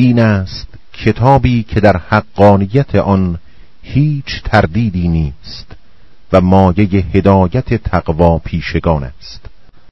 این است کتابی که در حقانیت آن هیچ تردیدی نیست و مایه هدایت تقوا پیشگان است.